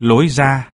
Lối ra.